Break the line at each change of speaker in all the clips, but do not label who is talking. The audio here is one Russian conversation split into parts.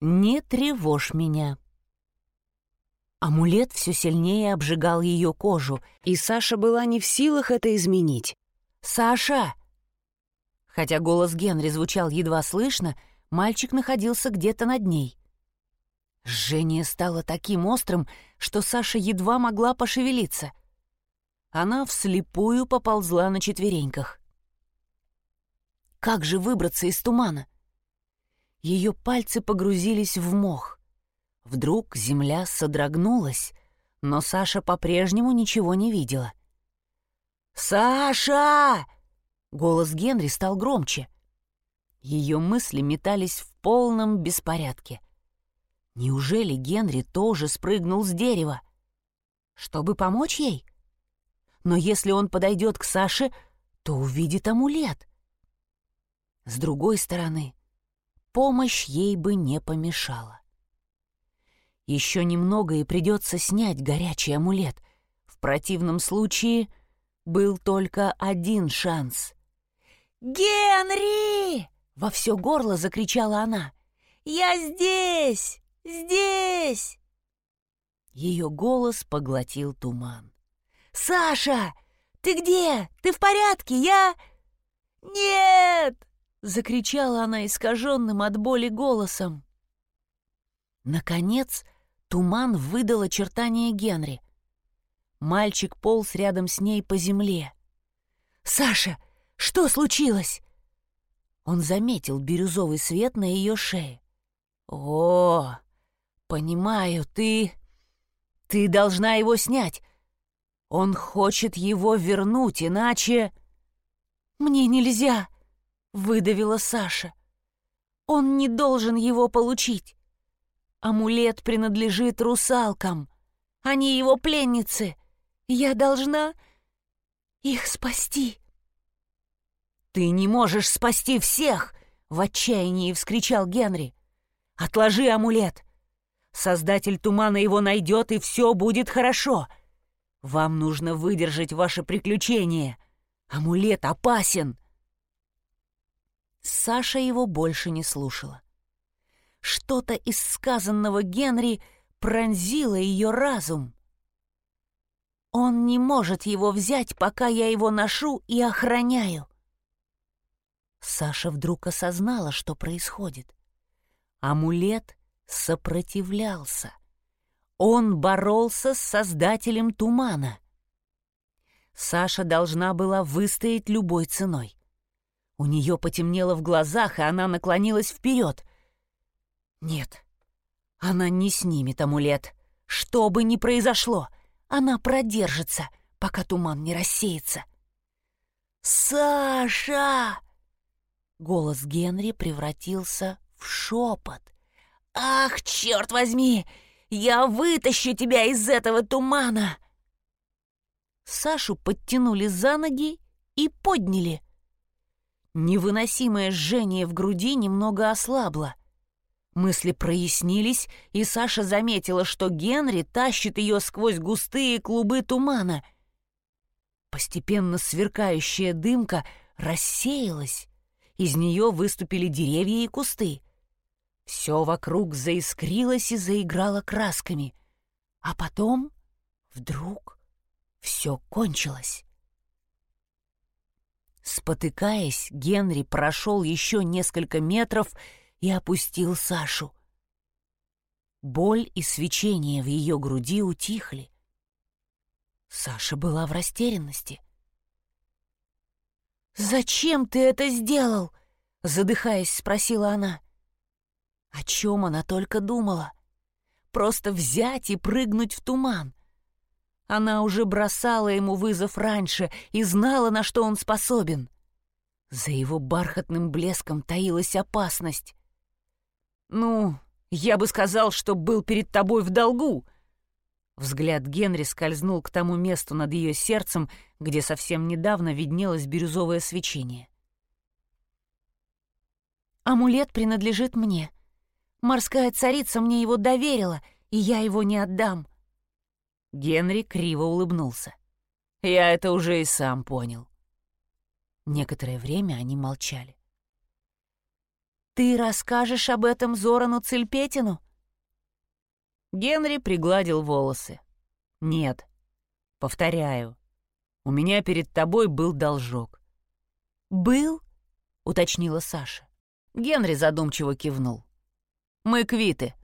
Не тревожь меня. Амулет все сильнее обжигал ее кожу, и Саша была не в силах это изменить. «Саша!» Хотя голос Генри звучал едва слышно, мальчик находился где-то над ней. Жжение стало таким острым, что Саша едва могла пошевелиться. Она вслепую поползла на четвереньках. Как же выбраться из тумана? Ее пальцы погрузились в мох. Вдруг земля содрогнулась, но Саша по-прежнему ничего не видела. «Саша!» Голос Генри стал громче. Ее мысли метались в полном беспорядке. Неужели Генри тоже спрыгнул с дерева? Чтобы помочь ей? Но если он подойдет к Саше, то увидит амулет. С другой стороны, помощь ей бы не помешала. Еще немного и придется снять горячий амулет. В противном случае был только один шанс. «Генри!» — во все горло закричала она. «Я здесь! Здесь!» Ее голос поглотил туман. «Саша! Ты где? Ты в порядке? Я...» «Нет!» — закричала она искаженным от боли голосом. Наконец, туман выдал очертания Генри. Мальчик полз рядом с ней по земле. «Саша, что случилось?» Он заметил бирюзовый свет на ее шее. «О, понимаю, ты... Ты должна его снять. Он хочет его вернуть, иначе...» «Мне нельзя!» — выдавила Саша. «Он не должен его получить. Амулет принадлежит русалкам. Они его пленницы. Я должна их спасти». «Ты не можешь спасти всех!» — в отчаянии вскричал Генри. «Отложи амулет! Создатель тумана его найдет, и все будет хорошо. Вам нужно выдержать ваше приключение. Амулет опасен!» Саша его больше не слушала. Что-то из сказанного Генри пронзило ее разум. «Он не может его взять, пока я его ношу и охраняю. Саша вдруг осознала, что происходит. Амулет сопротивлялся. Он боролся с создателем тумана. Саша должна была выстоять любой ценой. У нее потемнело в глазах, и она наклонилась вперед. Нет, она не снимет амулет. Что бы ни произошло, она продержится, пока туман не рассеется. «Саша!» Голос Генри превратился в шепот. «Ах, черт возьми! Я вытащу тебя из этого тумана!» Сашу подтянули за ноги и подняли. Невыносимое жжение в груди немного ослабло. Мысли прояснились, и Саша заметила, что Генри тащит ее сквозь густые клубы тумана. Постепенно сверкающая дымка рассеялась, из нее выступили деревья и кусты. Все вокруг заискрилось и заиграло красками. А потом вдруг все кончилось. Спотыкаясь, Генри прошел еще несколько метров и опустил Сашу. Боль и свечение в ее груди утихли. Саша была в растерянности. «Зачем ты это сделал?» — задыхаясь, спросила она. О чем она только думала? Просто взять и прыгнуть в туман. Она уже бросала ему вызов раньше и знала, на что он способен. За его бархатным блеском таилась опасность. «Ну, я бы сказал, что был перед тобой в долгу», Взгляд Генри скользнул к тому месту над ее сердцем, где совсем недавно виднелось бирюзовое свечение. «Амулет принадлежит мне. Морская царица мне его доверила, и я его не отдам». Генри криво улыбнулся. «Я это уже и сам понял». Некоторое время они молчали. «Ты расскажешь об этом Зорану Цельпетину?» Генри пригладил волосы. «Нет. Повторяю. У меня перед тобой был должок». «Был?» — уточнила Саша. Генри задумчиво кивнул. «Мы квиты.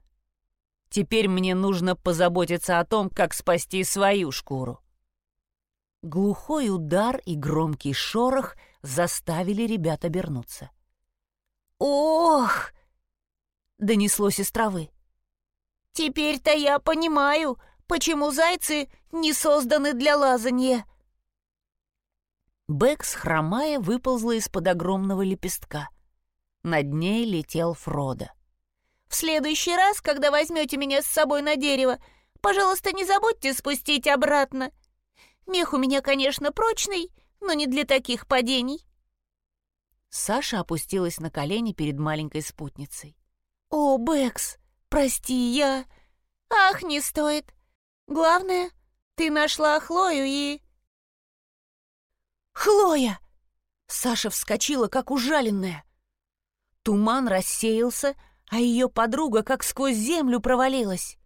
Теперь мне нужно позаботиться о том, как спасти свою шкуру». Глухой удар и громкий шорох заставили ребят обернуться. «Ох!» — донеслось из травы. «Теперь-то я понимаю, почему зайцы не созданы для лазанья». Бэкс, хромая, выползла из-под огромного лепестка. Над ней летел Фродо. «В следующий раз, когда возьмете меня с собой на дерево, пожалуйста, не забудьте спустить обратно. Мех у меня, конечно, прочный, но не для таких падений». Саша опустилась на колени перед маленькой спутницей. «О, Бэкс, прости, я...» «Ах, не стоит. Главное, ты нашла Хлою и...» «Хлоя!» Саша вскочила, как ужаленная. Туман рассеялся, а ее подруга как сквозь землю провалилась.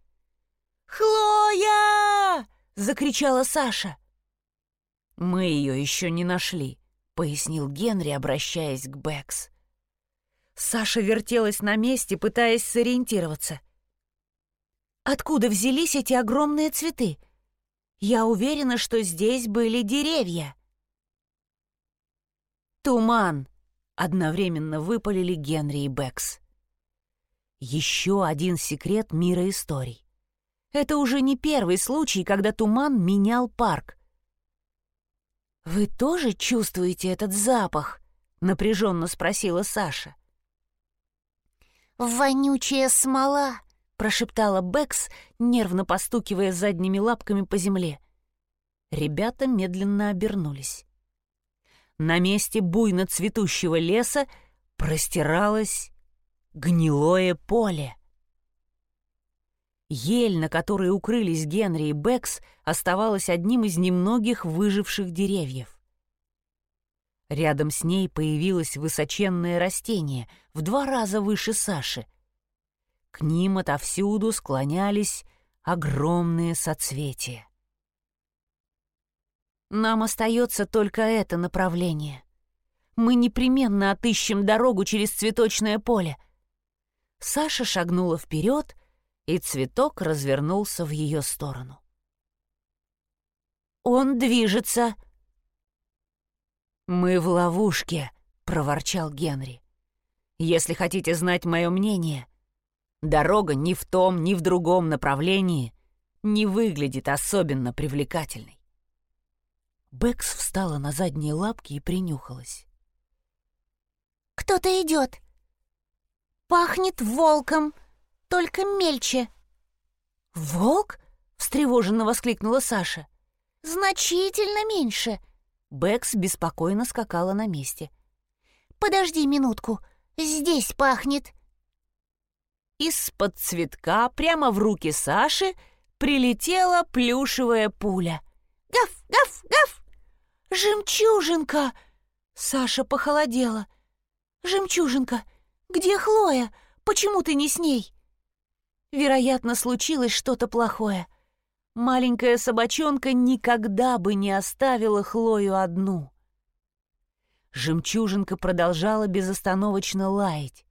«Хлоя!» — закричала Саша. «Мы ее еще не нашли», пояснил Генри, обращаясь к Бэкс. Саша вертелась на месте, пытаясь сориентироваться. «Откуда взялись эти огромные цветы? Я уверена, что здесь были деревья». «Туман!» — одновременно выпалили Генри и Бэкс. Еще один секрет мира историй. Это уже не первый случай, когда туман менял парк. «Вы тоже чувствуете этот запах?» — напряженно спросила Саша. «Вонючая смола!» — прошептала Бэкс, нервно постукивая задними лапками по земле. Ребята медленно обернулись. На месте буйно цветущего леса простиралось гнилое поле. Ель, на которой укрылись Генри и Бэкс, оставалась одним из немногих выживших деревьев. Рядом с ней появилось высоченное растение, в два раза выше Саши. К ним отовсюду склонялись огромные соцветия. Нам остается только это направление. Мы непременно отыщем дорогу через цветочное поле. Саша шагнула вперед и цветок развернулся в ее сторону. «Он движется!» «Мы в ловушке», — проворчал Генри. «Если хотите знать мое мнение, дорога ни в том, ни в другом направлении не выглядит особенно привлекательной». Бэкс встала на задние лапки и принюхалась. «Кто-то идет. Пахнет волком», только мельче». «Волк?» — встревоженно воскликнула Саша. «Значительно меньше». Бэкс беспокойно скакала на месте. «Подожди минутку, здесь пахнет». Из-под цветка прямо в руки Саши прилетела плюшевая пуля. «Гав, гав, гав!» «Жемчужинка!» Саша похолодела. «Жемчужинка, где Хлоя? Почему ты не с ней?» Вероятно, случилось что-то плохое. Маленькая собачонка никогда бы не оставила Хлою одну. Жемчужинка продолжала безостановочно лаять.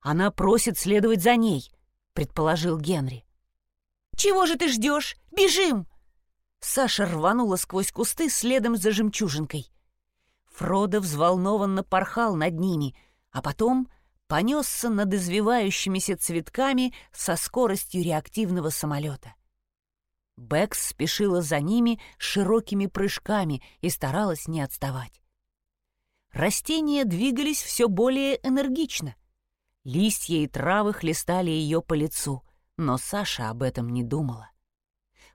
«Она просит следовать за ней», — предположил Генри. «Чего же ты ждешь? Бежим!» Саша рванула сквозь кусты следом за жемчужинкой. Фродо взволнованно порхал над ними, а потом понесся над извивающимися цветками со скоростью реактивного самолета. Бэкс спешила за ними широкими прыжками и старалась не отставать. Растения двигались все более энергично. Листья и травы хлестали ее по лицу, но Саша об этом не думала.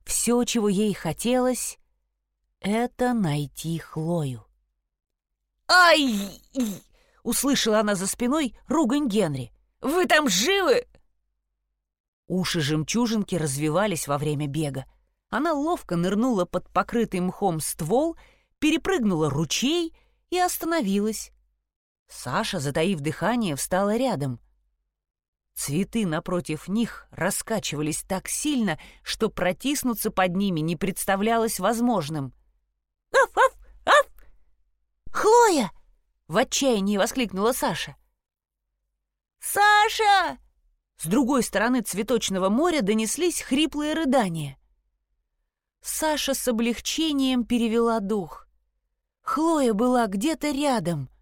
Все, чего ей хотелось, — это найти Хлою. «Ай!» Услышала она за спиной ругань Генри. «Вы там живы?» Уши жемчужинки развивались во время бега. Она ловко нырнула под покрытый мхом ствол, перепрыгнула ручей и остановилась. Саша, затаив дыхание, встала рядом. Цветы напротив них раскачивались так сильно, что протиснуться под ними не представлялось возможным. «Аф, аф, аф!» «Хлоя!» — в отчаянии воскликнула Саша. «Саша!» С другой стороны цветочного моря донеслись хриплые рыдания. Саша с облегчением перевела дух. Хлоя была где-то рядом —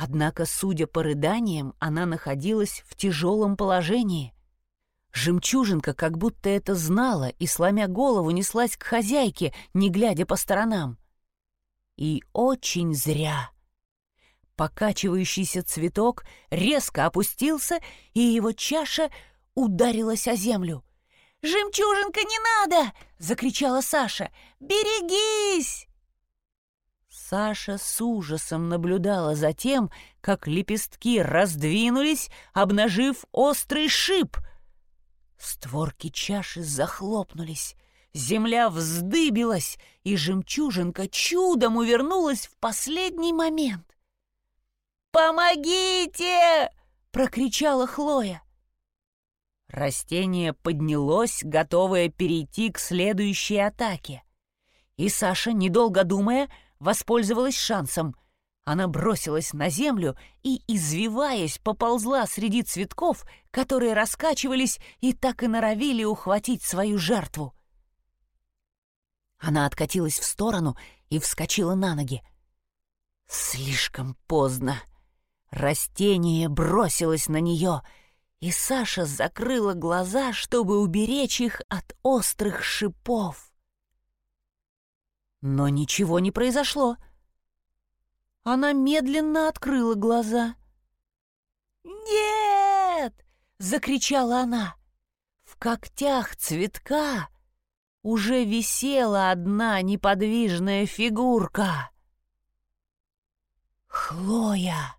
Однако, судя по рыданиям, она находилась в тяжелом положении. Жемчужинка как будто это знала и, сломя голову, неслась к хозяйке, не глядя по сторонам. И очень зря. Покачивающийся цветок резко опустился, и его чаша ударилась о землю. «Жемчужинка, не надо!» — закричала Саша. «Берегись!» Саша с ужасом наблюдала за тем, как лепестки раздвинулись, обнажив острый шип. Створки чаши захлопнулись, земля вздыбилась, и жемчужинка чудом увернулась в последний момент. «Помогите!» — прокричала Хлоя. Растение поднялось, готовое перейти к следующей атаке. И Саша, недолго думая, — воспользовалась шансом. Она бросилась на землю и, извиваясь, поползла среди цветков, которые раскачивались и так и норовили ухватить свою жертву. Она откатилась в сторону и вскочила на ноги. Слишком поздно. Растение бросилось на нее, и Саша закрыла глаза, чтобы уберечь их от острых шипов. Но ничего не произошло. Она медленно открыла глаза. «Нет!» — закричала она. В когтях цветка уже висела одна неподвижная фигурка. «Хлоя!»